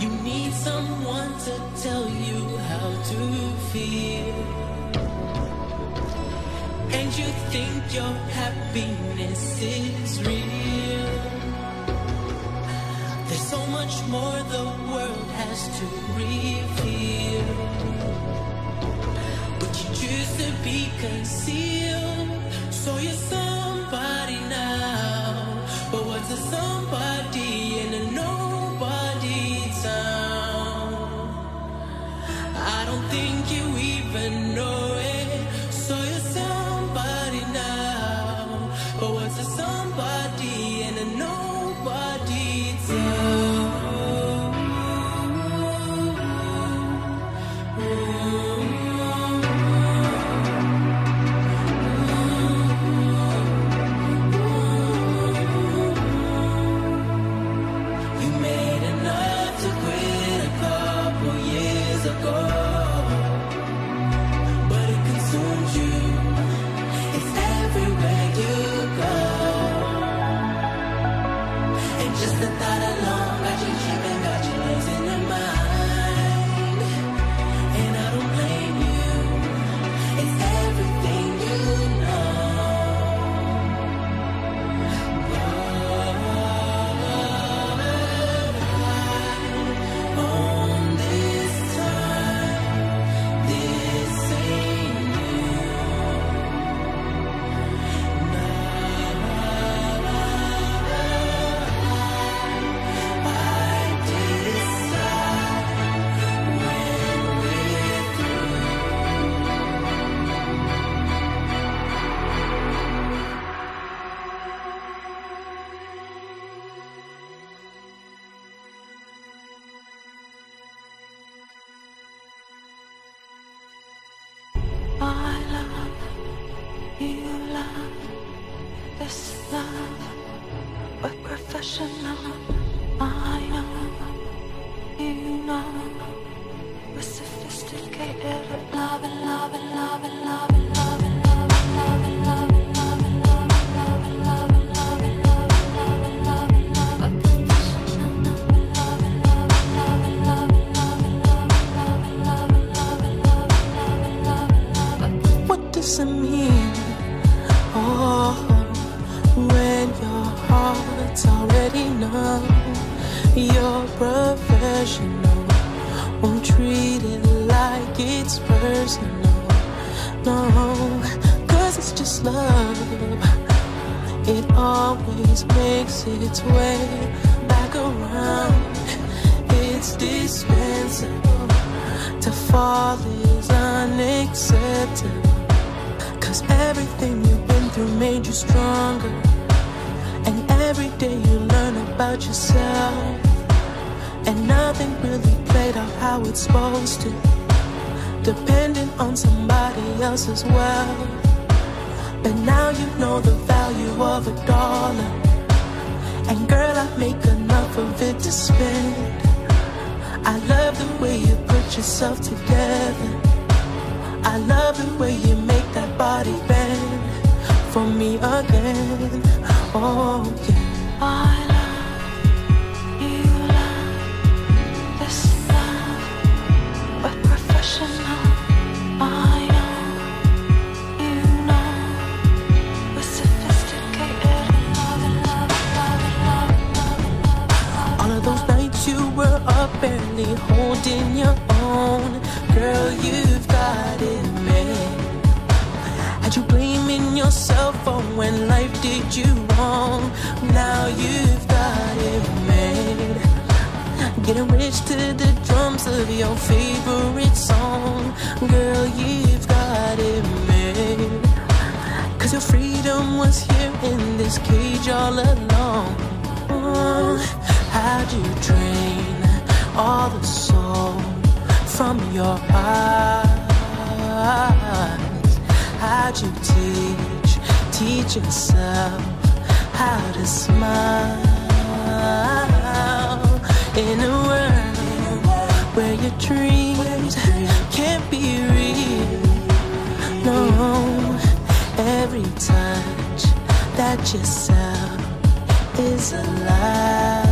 You need someone to tell you how to feel. And you think your happiness is real. There's so much more the world has to reveal. But you choose to be concealed. So you're somebody now. I love you, love this love. We're professional. I know you know. We're sophisticated love and love and love and love mean? Oh, when your heart's already professional. Won't treat it like it's personal. No, cause it's just love. It always makes its way back around. It's dispensable. To fall is unacceptable. Cause everything you've been through made you stronger. And every day you learn about yourself. And nothing really played out how it's supposed to. Depending on somebody else as well. But now you know the value of a dollar. And girl, I make enough of it to spend. I love the way you put yourself together. I love the way you for me again. Oh, yeah. I love you, love this love. We're professional. I know you know we're sophisticated. Love and love love love love love. All of those nights you were up barely holding your own. Girl, you've when life did you wrong? Now you've got it made. Getting rich to the drums of your favorite song. Girl, you've got it made. Cause your freedom was here in this cage all along. How'd you drain all the soul from your eyes? How'd you teach, teach yourself how to smile in a world where your dreams can't be real? No, every touch that you sell is alive.